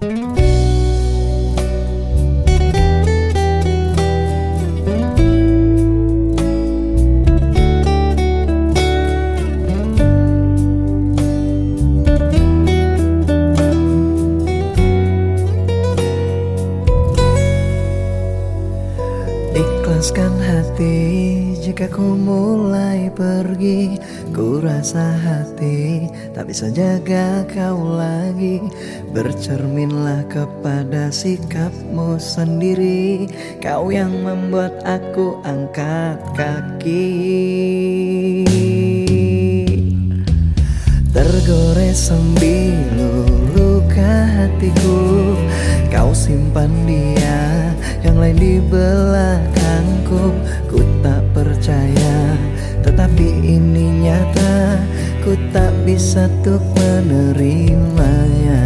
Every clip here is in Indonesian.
Thank you. Ikhlaskan hati jika ku mulai pergi. Ku rasa hati tak bisa jaga kau lagi. Bercerminlah kepada sikapmu sendiri. Kau yang membuat aku angkat kaki. Tergores sembilu luka hatiku. Kau simpan dia lain di belakangku. Ku tak percaya tetapi ini nyata. Ku tak bisa untuk menerimanya.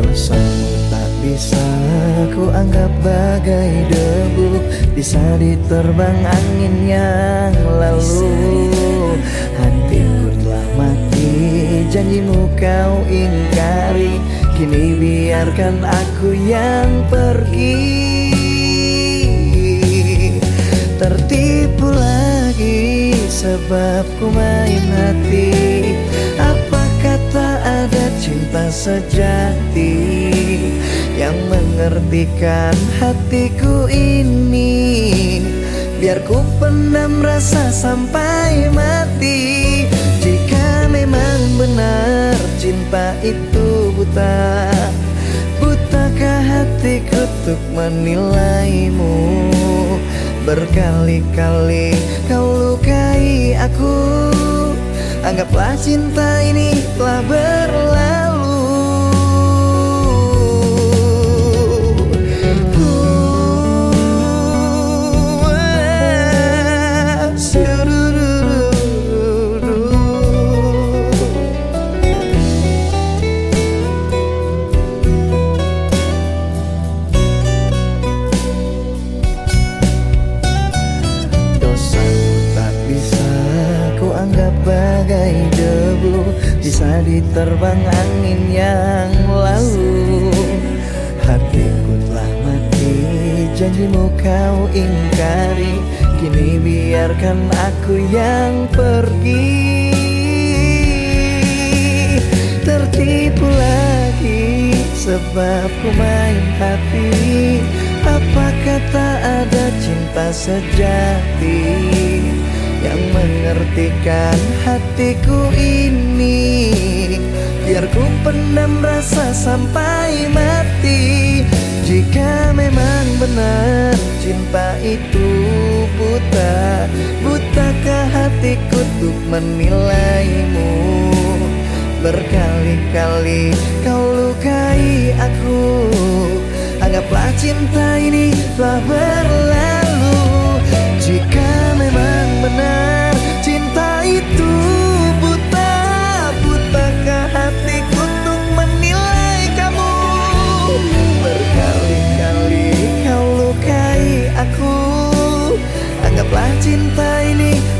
Dosamu tak bisa ku anggap bagai debu. Bisa diterbang angin yang lalu. Hatiku telah mati janjimu kau ingkari Kini biarkan aku yang pergi. Tertipu lagi sebab ku main hati. Apa kata ada cinta sejati Yang mengertikan hatiku ini? Biar ku pendam rasa sampai mati. Jika memang benar cinta itu buta Butakah hatiku untuk menilaimu? Berkali-kali kau lukai aku Anggaplah cinta ini telah berlalu Bisa diterbang angin yang lalu. Hatiku telah mati Janjimu kau ingkari. Kini biarkan aku yang pergi. Tertipu lagi Sebab ku main hati. Apa kata ada cinta sejati? Yang mengertikan hatiku ini Biar ku pendam rasa sampai mati. Jika memang benar cinta itu buta Butakah hatiku untuk menilaimu? Berkali-kali kau lukai aku. Anggaplah cinta ini telah berlalu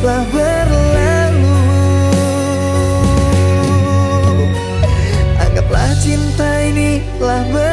telah berlalu. Anggaplah cinta ini telah berlalu